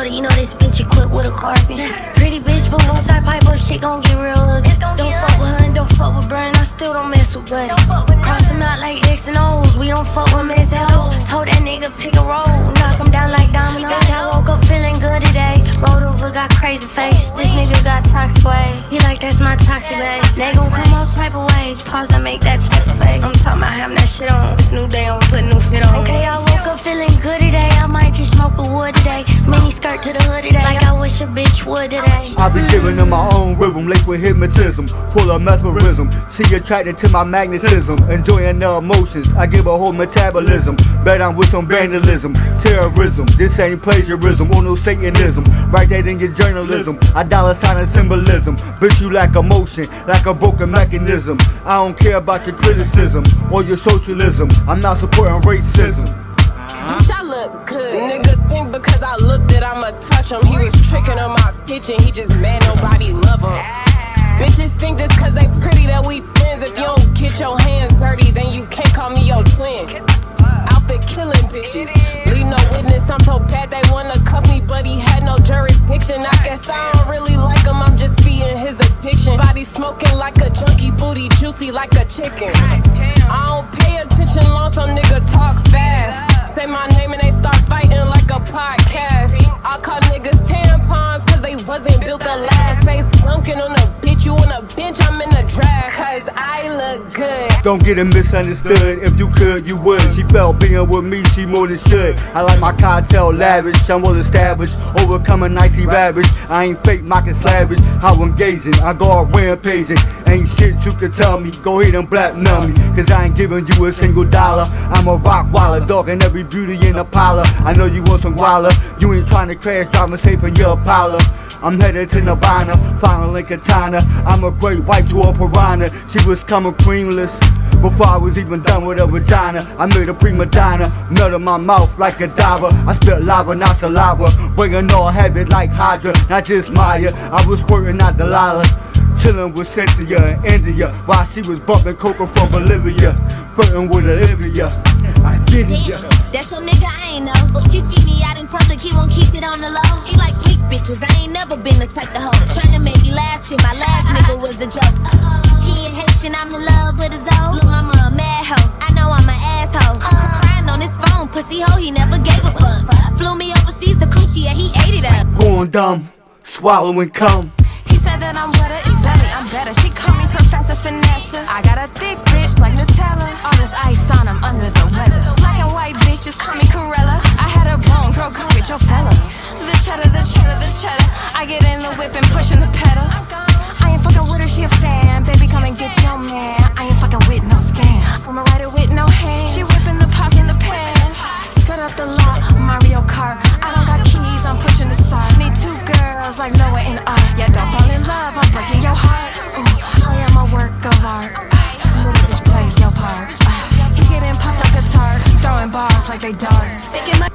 this bitch equipped with a carpet. Pretty bitch, but once I pipe up, shit gon' get real ugly. Don't fuck with her and don't fuck with Brian. I still don't mess with Buddy. Cross him out like X and O's. We don't fuck with men's hoes. Told that nigga pick a roll. Knock him down like dominoes. I woke up feeling good today. Rolled over, got crazy face. This nigga got toxic ways. He like that's my toxic babe. They gon' come all type of ways. Pause, I make that type of face. I'm talking about having that shit on. It's new day, I'm put new fit on. Okay, I woke up feeling good today. I might just smoke a wood today. Mini skirt to the hood today. Like I wish a bitch would today. I be giving them my own rhythm, laced with hypnotism, full of mesmerism. She attracted to my magnetism, enjoying the emotions. I give a whole metabolism, bet I'm with some vandalism, terrorism. This ain't plagiarism or no Satanism. Right there in your journalism, I dollar sign and symbolism. Bitch, you lack emotion, like a broken mechanism. I don't care about your criticism or your socialism. I'm not supporting racism. Look good. Nigga think because I look that I'ma touch him. He was tricking on my kitchen, he just mad nobody love him. Bitches think this cause they pretty that we friends. If you don't get your hands dirty, then you can't call me your twin. Outfit killing bitches. Leave no witness, I'm so bad they wanna cuff me, but he had no jurisdiction. I guess I don't really like him, I'm just feeding his addiction. Body smoking like a junkie, booty juicy like a chicken. I don't pay attention wasn't built to last. Face dunking on a bitch, you on a bench, I'm in a drag. Cause I look good. Don't get it misunderstood. If you could, you would. She felt being with me, she more than should. I like my cartel lavish, I'm well established. Overcoming icy ravage. I ain't fake, mocking slavish. How engaging, I go out rampaging. Ain't shit you can tell me. Go ahead and blackmail me. Cause I ain't giving you a single dollar. I'm a rock waller, dog, and every beauty in a parlor. I know you want some waller. You ain't trying to crash, driving safe in your Impala. I'm headed to Nirvana, finally katana. I'm a great white to a piranha. She was coming creamless. Before I was even done with her vagina, I made a prima donna, melt in my mouth like a diver. I spit lava, not saliva, bringing all heavy like Hydra, not just Maya. I was squirting out Delilah, chilling with Cynthia in India, while she was bumping coca from Bolivia, flirting with Olivia. I get it, yeah. That's your nigga, I ain't know. He see me out in public, he won't keep it on the low. He like weak bitches, I ain't never been the type to hoe. Shit, my last nigga was a joke. He ain't Haitian, I'm in love with his old. Look, mama a mad hoe, I know I'm an asshole. Crying on his phone, pussy hoe, he never gave a fuck. Flew me overseas to Coochie, yeah, he ate it up. Going dumb, swallowing cum. He said that I'm wetter, it's belly, I'm better. She call me Professor Finesse. I got a thick bitch like Nutella. All this ice on, I'm under the weather. Black and white bitch, just call me Cruella. I had a bone, girl, come get your fella. The cheddar, the cheddar, the cheddar. I get in the whip and pushing the pedal. I ain't fucking with her, she a fan. Baby, come and get your man. I ain't fucking with no scams. I'm a rider with no hands. She whipping the pots in the pants. Skirt up the lot, Mario Kart. I don't got keys, I'm pushing the start. Need two girls like Noah and Art. Yeah, don't fall in love, I'm breaking your heart. Ooh, I am a work of art. Little bitch, play your part. He getting popped like a tart, throwing bars like they dart.